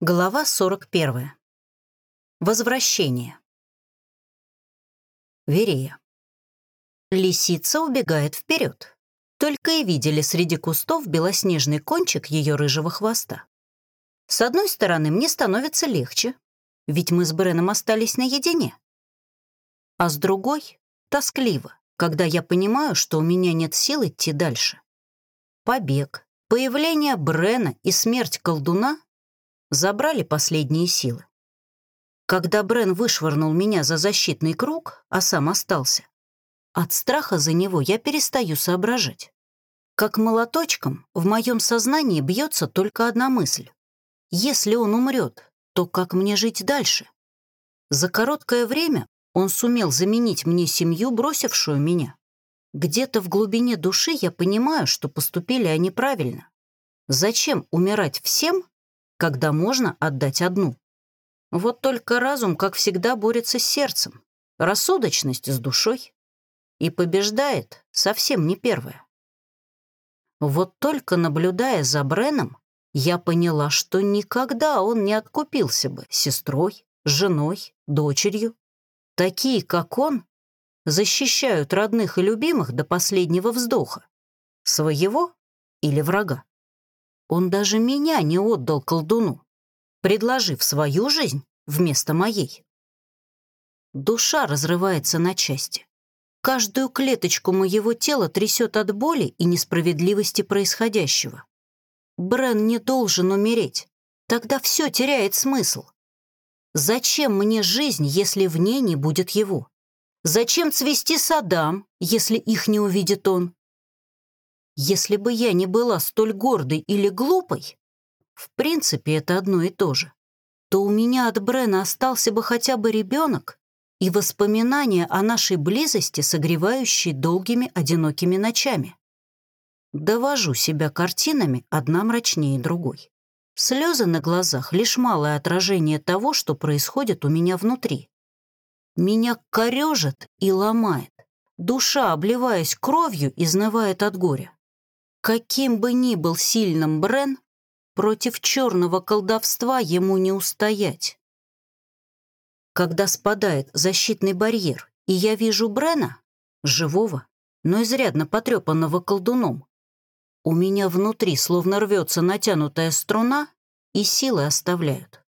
Глава 41. Возвращение. Верея. Лисица убегает вперед. Только и видели среди кустов белоснежный кончик ее рыжего хвоста. С одной стороны, мне становится легче, ведь мы с Бреном остались наедине. А с другой — тоскливо, когда я понимаю, что у меня нет сил идти дальше. Побег, появление Брена и смерть колдуна — забрали последние силы. Когда Брен вышвырнул меня за защитный круг, а сам остался, от страха за него я перестаю соображать. Как молоточком в моем сознании бьется только одна мысль. Если он умрет, то как мне жить дальше? За короткое время он сумел заменить мне семью, бросившую меня. Где-то в глубине души я понимаю, что поступили они правильно. Зачем умирать всем, когда можно отдать одну. Вот только разум, как всегда, борется с сердцем, рассудочность с душой. И побеждает совсем не первая. Вот только наблюдая за Бреном, я поняла, что никогда он не откупился бы сестрой, женой, дочерью. Такие, как он, защищают родных и любимых до последнего вздоха. Своего или врага. Он даже меня не отдал колдуну, предложив свою жизнь вместо моей. Душа разрывается на части. Каждую клеточку моего тела трясет от боли и несправедливости происходящего. Брен не должен умереть. Тогда все теряет смысл. Зачем мне жизнь, если в ней не будет его? Зачем цвести садам, если их не увидит он? Если бы я не была столь гордой или глупой, в принципе, это одно и то же, то у меня от Брена остался бы хотя бы ребенок и воспоминания о нашей близости, согревающей долгими одинокими ночами. Довожу себя картинами, одна мрачнее другой. Слезы на глазах — лишь малое отражение того, что происходит у меня внутри. Меня корежит и ломает. Душа, обливаясь кровью, изнывает от горя. Каким бы ни был сильным Брен, против черного колдовства ему не устоять. Когда спадает защитный барьер, и я вижу Брена, живого, но изрядно потрепанного колдуном, у меня внутри словно рвется натянутая струна, и силы оставляют.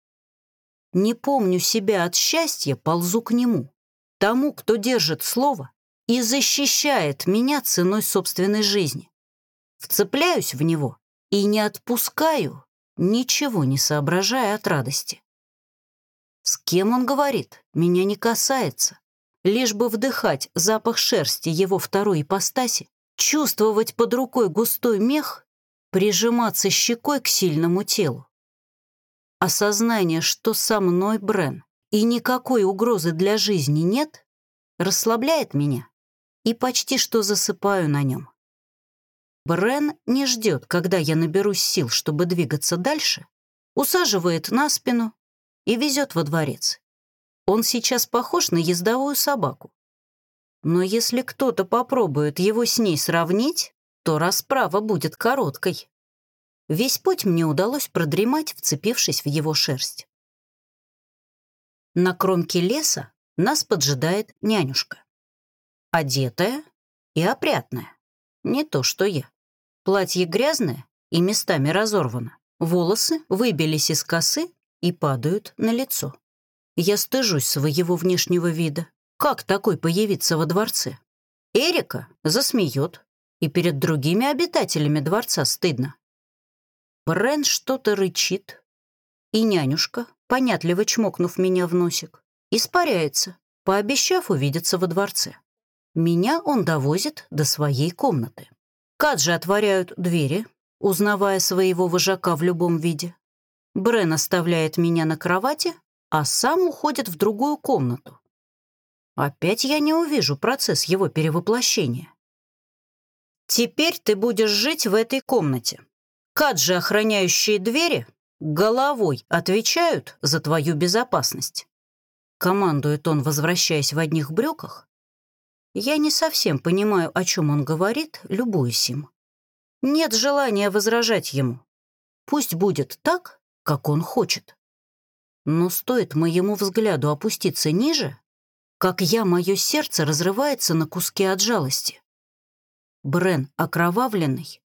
Не помню себя от счастья, ползу к нему, тому, кто держит слово и защищает меня ценой собственной жизни вцепляюсь в него и не отпускаю, ничего не соображая от радости. С кем он говорит, меня не касается. Лишь бы вдыхать запах шерсти его второй ипостаси, чувствовать под рукой густой мех, прижиматься щекой к сильному телу. Осознание, что со мной Брен и никакой угрозы для жизни нет, расслабляет меня и почти что засыпаю на нем. Брен не ждет, когда я наберусь сил, чтобы двигаться дальше, усаживает на спину и везет во дворец. Он сейчас похож на ездовую собаку. Но если кто-то попробует его с ней сравнить, то расправа будет короткой. Весь путь мне удалось продремать, вцепившись в его шерсть. На кромке леса нас поджидает нянюшка. Одетая и опрятная. Не то, что я. Платье грязное и местами разорвано. Волосы выбились из косы и падают на лицо. Я стыжусь своего внешнего вида. Как такой появиться во дворце? Эрика засмеет, и перед другими обитателями дворца стыдно. Брен что-то рычит, и нянюшка, понятливо чмокнув меня в носик, испаряется, пообещав увидеться во дворце. Меня он довозит до своей комнаты. Каджи отворяют двери, узнавая своего вожака в любом виде. Брен оставляет меня на кровати, а сам уходит в другую комнату. Опять я не увижу процесс его перевоплощения. Теперь ты будешь жить в этой комнате. Каджи, охраняющие двери, головой отвечают за твою безопасность. Командует он, возвращаясь в одних брюках, я не совсем понимаю, о чем он говорит, любуюсь им. Нет желания возражать ему. Пусть будет так, как он хочет. Но стоит моему взгляду опуститься ниже, как я, мое сердце разрывается на куски от жалости. Брен окровавленный,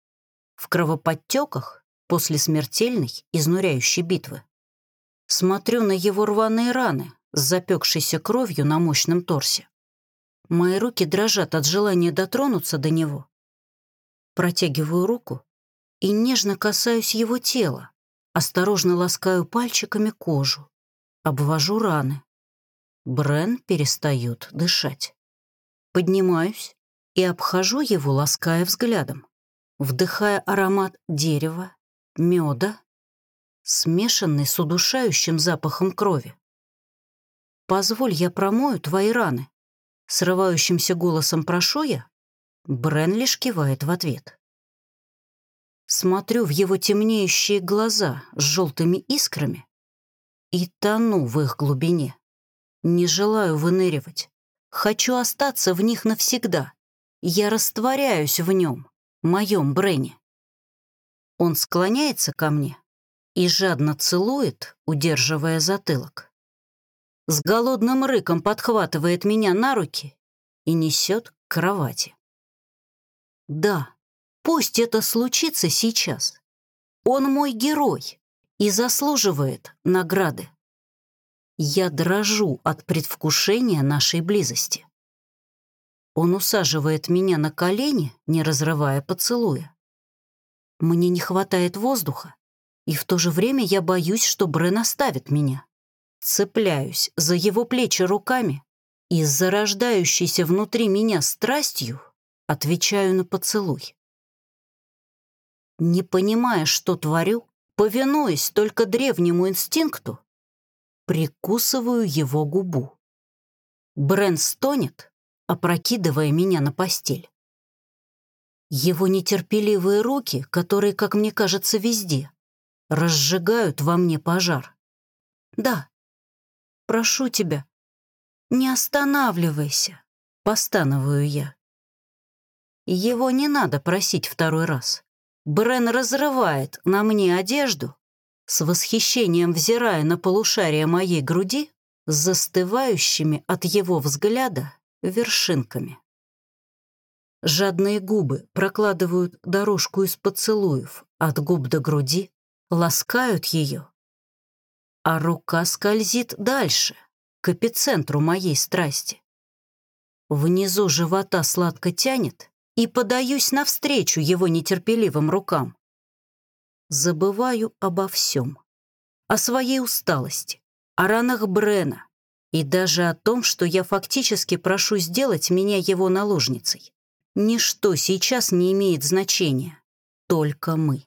в кровоподтеках после смертельной, изнуряющей битвы. Смотрю на его рваные раны с запекшейся кровью на мощном торсе. Мои руки дрожат от желания дотронуться до него. Протягиваю руку и нежно касаюсь его тела, осторожно ласкаю пальчиками кожу, обвожу раны. Брен перестает дышать. Поднимаюсь и обхожу его, лаская взглядом, вдыхая аромат дерева, меда, смешанный с удушающим запахом крови. «Позволь, я промою твои раны», — срывающимся голосом прошу я. Брен лишь кивает в ответ. Смотрю в его темнеющие глаза с желтыми искрами и тону в их глубине. Не желаю выныривать. Хочу остаться в них навсегда. Я растворяюсь в нем, моем Брене. Он склоняется ко мне и жадно целует, удерживая затылок. С голодным рыком подхватывает меня на руки и несет к кровати. Да, пусть это случится сейчас. Он мой герой и заслуживает награды. Я дрожу от предвкушения нашей близости. Он усаживает меня на колени, не разрывая поцелуя. Мне не хватает воздуха, и в то же время я боюсь, что Брен оставит меня. Цепляюсь за его плечи руками и с зарождающейся внутри меня страстью отвечаю на поцелуй. Не понимая, что творю, повинуясь только древнему инстинкту, прикусываю его губу. Брен стонет, опрокидывая меня на постель. Его нетерпеливые руки, которые, как мне кажется, везде, разжигают во мне пожар. Да, прошу тебя, не останавливайся, постановую я. Его не надо просить второй раз. Брен разрывает на мне одежду, с восхищением взирая на полушарие моей груди, застывающими от его взгляда вершинками. Жадные губы прокладывают дорожку из поцелуев от губ до груди, ласкают ее. А рука скользит дальше, к эпицентру моей страсти. Внизу живота сладко тянет, и подаюсь навстречу его нетерпеливым рукам. Забываю обо всем. О своей усталости, о ранах Брена и даже о том, что я фактически прошу сделать меня его наложницей. Ничто сейчас не имеет значения. Только мы.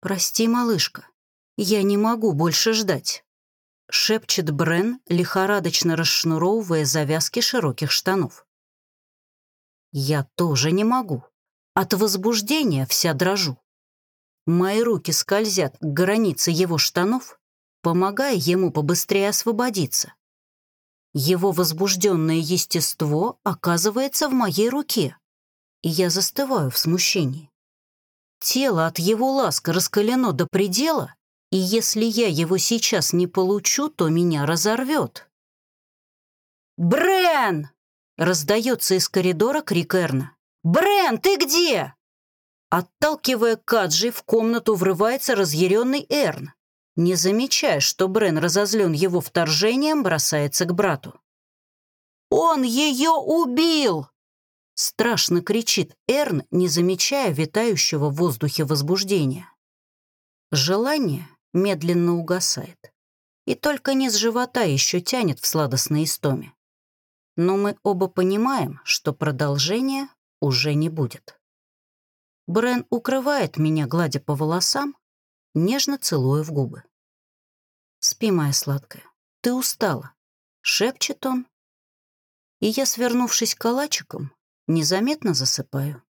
«Прости, малышка, я не могу больше ждать», — шепчет Брен, лихорадочно расшнуровывая завязки широких штанов. «Я тоже не могу. От возбуждения вся дрожу. Мои руки скользят к границе его штанов, помогая ему побыстрее освободиться. Его возбужденное естество оказывается в моей руке, и я застываю в смущении. Тело от его ласка раскалено до предела, и если я его сейчас не получу, то меня разорвет. «Брен!» — раздается из коридора крик Эрна. «Брен, ты где?» Отталкивая Каджи, в комнату врывается разъяренный Эрн не замечая, что Брен разозлен его вторжением, бросается к брату. «Он ее убил!» Страшно кричит Эрн, не замечая витающего в воздухе возбуждения. Желание медленно угасает. И только низ живота еще тянет в сладостной истоме. Но мы оба понимаем, что продолжения уже не будет. Брен укрывает меня, гладя по волосам, нежно целуя в губы. «Спи, моя сладкая, ты устала», — шепчет он. И я, свернувшись калачиком, незаметно засыпаю.